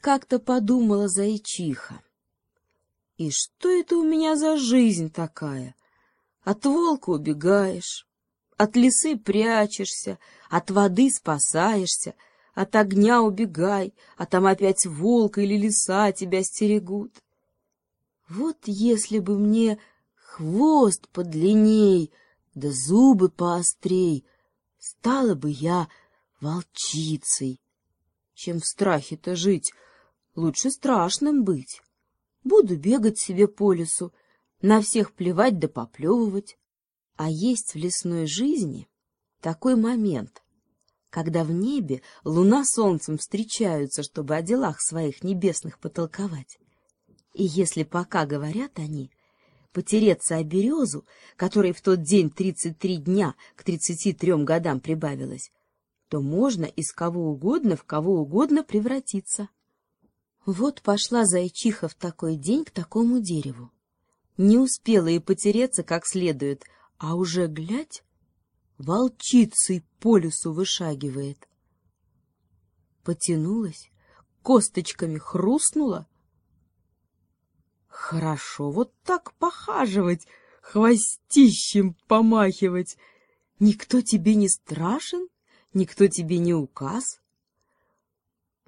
как-то подумала зайчиха. И что это у меня за жизнь такая? От волка убегаешь, от лисы прячешься, от воды спасаешься, от огня убегай, а там опять волк или лиса тебя стерегут. Вот если бы мне хвост подлинней, да зубы поострей, стала бы я волчицей. Чем в страхе-то жить, лучше страшным быть. Буду бегать себе по лесу, на всех плевать да поплевывать. А есть в лесной жизни такой момент, когда в небе луна солнцем встречаются, чтобы о делах своих небесных потолковать. И если пока говорят они, потереться о березу, которой в тот день тридцать три дня к тридцати трем годам прибавилось, то можно из кого угодно в кого угодно превратиться. Вот пошла зайчиха в такой день к такому дереву. Не успела и потереться как следует, а уже, глядь, волчицей по лесу вышагивает. Потянулась, косточками хрустнула. Хорошо вот так похаживать, хвостищем помахивать. Никто тебе не страшен, никто тебе не указ.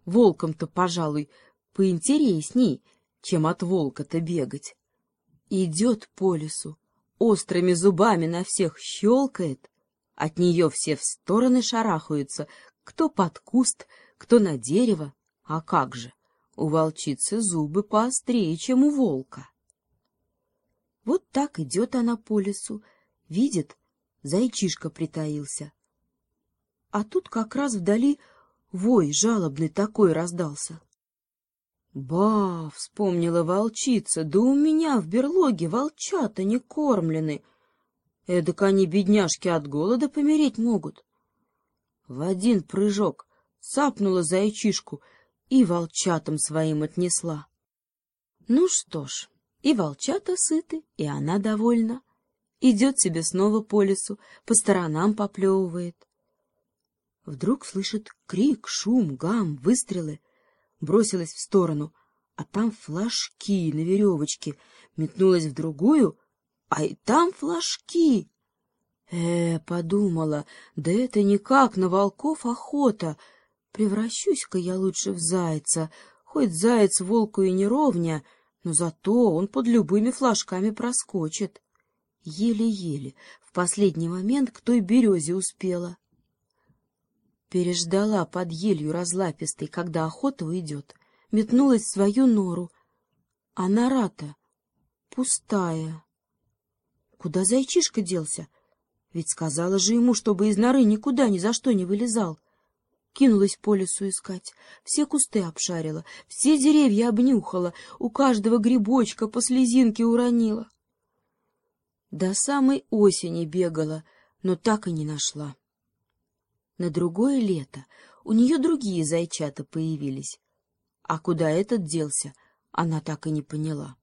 Волком-то, пожалуй, поинтересней, чем от волка-то бегать. Идет по лесу, острыми зубами на всех щелкает, от нее все в стороны шарахаются, кто под куст, кто на дерево. А как же, у волчицы зубы поострее, чем у волка. Вот так идет она по лесу, видит, зайчишка притаился. А тут как раз вдали вой жалобный такой раздался. Ба, вспомнила волчица, да у меня в берлоге волчата не кормлены. Эдак они, бедняжки, от голода помереть могут. В один прыжок сапнула зайчишку и волчатам своим отнесла. Ну что ж, и волчата сыты, и она довольна. Идет себе снова по лесу, по сторонам поплевывает. Вдруг слышит крик, шум, гам, выстрелы — бросилась в сторону, а там флажки на веревочке, метнулась в другую, а и там флажки. Э, подумала, да это никак на волков охота. Превращусь-ка я лучше в зайца, хоть заяц волку и не ровня, но зато он под любыми флажками проскочит. Еле-еле, в последний момент к той березе успела. Переждала под елью разлапистой, когда охота уйдет, метнулась в свою нору. А нора-то пустая. Куда зайчишка делся? Ведь сказала же ему, чтобы из норы никуда ни за что не вылезал. Кинулась по лесу искать, все кусты обшарила, все деревья обнюхала, у каждого грибочка по слезинке уронила. До самой осени бегала, но так и не нашла. На другое лето у нее другие зайчата появились. А куда этот делся, она так и не поняла.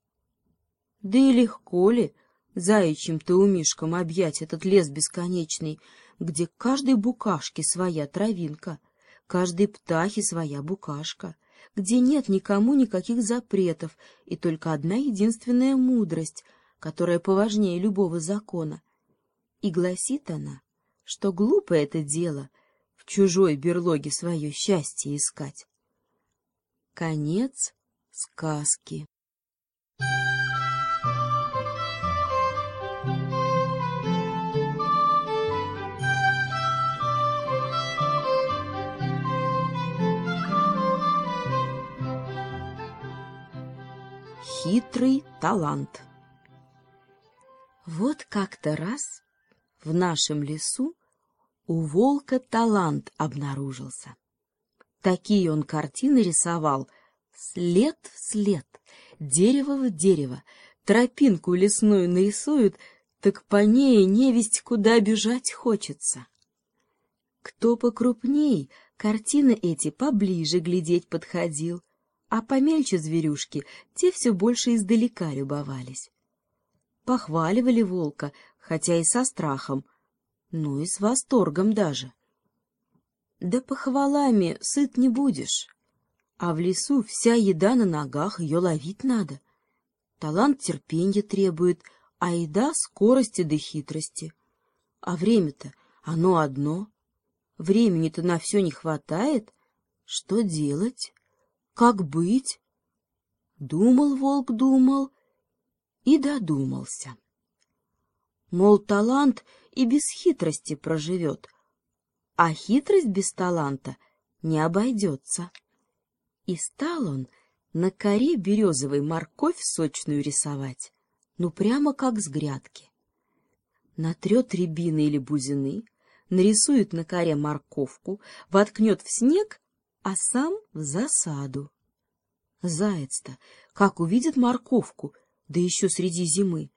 Да и легко ли заячьим-то умишкам объять этот лес бесконечный, где каждой букашке своя травинка, каждой птахе своя букашка, где нет никому никаких запретов и только одна единственная мудрость, которая поважнее любого закона. И гласит она, что глупо это дело чужой берлоге свое счастье искать. Конец сказки. Хитрый талант Вот как-то раз в нашем лесу у волка талант обнаружился. Такие он картины рисовал, след в след, дерево в дерево, тропинку лесную нарисуют, так по ней невесть куда бежать хочется. Кто покрупней, картины эти поближе глядеть подходил, а помельче зверюшки, те все больше издалека любовались. Похваливали волка, хотя и со страхом — ну и с восторгом даже. Да похвалами сыт не будешь. А в лесу вся еда на ногах, ее ловить надо. Талант терпенья требует, а еда — скорости да хитрости. А время-то оно одно. Времени-то на все не хватает. Что делать? Как быть? Думал волк, думал и додумался. Мол, талант и без хитрости проживет, а хитрость без таланта не обойдется. И стал он на коре березовой морковь сочную рисовать, ну прямо как с грядки. Натрет рябины или бузины, нарисует на коре морковку, воткнет в снег, а сам в засаду. Заяц-то, как увидит морковку, да еще среди зимы,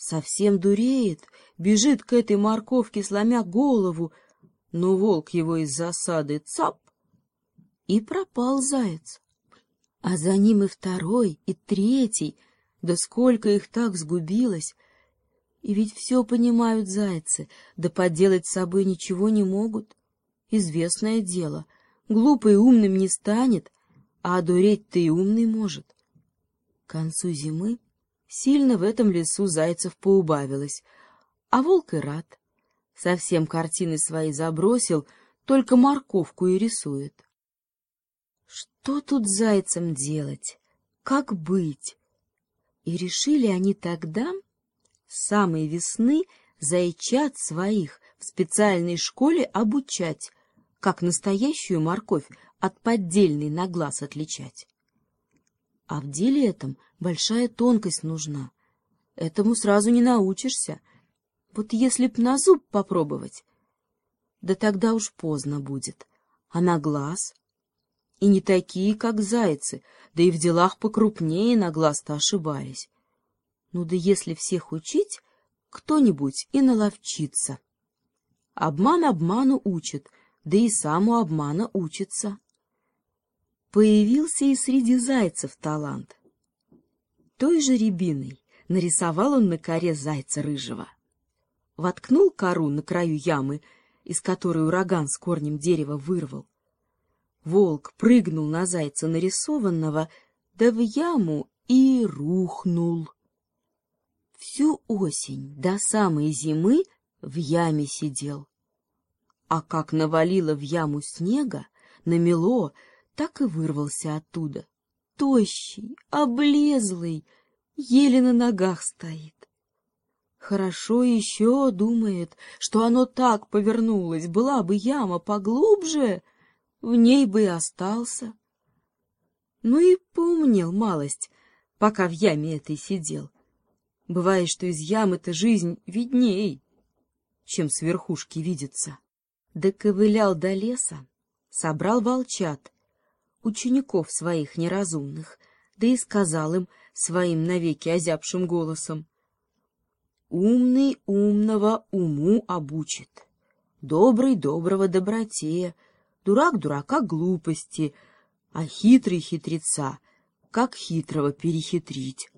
совсем дуреет, бежит к этой морковке, сломя голову, но волк его из засады цап, и пропал заяц. А за ним и второй, и третий, да сколько их так сгубилось. И ведь все понимают зайцы, да поделать с собой ничего не могут. Известное дело, глупый умным не станет, а одуреть-то и умный может. К концу зимы сильно в этом лесу зайцев поубавилось, а волк и рад. Совсем картины свои забросил, только морковку и рисует. Что тут зайцам делать? Как быть? И решили они тогда, с самой весны, зайчат своих в специальной школе обучать, как настоящую морковь от поддельной на глаз отличать. А в деле этом большая тонкость нужна. Этому сразу не научишься. Вот если б на зуб попробовать, да тогда уж поздно будет. А на глаз и не такие, как зайцы, да и в делах покрупнее на глаз-то ошибались. Ну да если всех учить, кто-нибудь и наловчится. Обман обману учит, да и саму обмана учится. Появился и среди зайцев талант. Той же рябиной нарисовал он на коре зайца рыжего. Воткнул кору на краю ямы, из которой ураган с корнем дерева вырвал, Волк прыгнул на зайца нарисованного, да в яму и рухнул. Всю осень до самой зимы в яме сидел. А как навалило в яму снега, намело, так и вырвался оттуда. Тощий, облезлый, еле на ногах стоит. Хорошо еще, думает, что оно так повернулось, была бы яма поглубже, в ней бы и остался. Ну и поумнел малость, пока в яме этой сидел. Бывает, что из ямы-то жизнь видней, чем с верхушки видится. Доковылял до леса, собрал волчат, учеников своих неразумных, да и сказал им своим навеки озябшим голосом. Умный умного уму обучит, добрый доброго доброте, дурак дурака глупости, а хитрый хитреца, как хитрого перехитрить.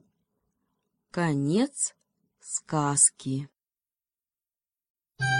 Конец сказки.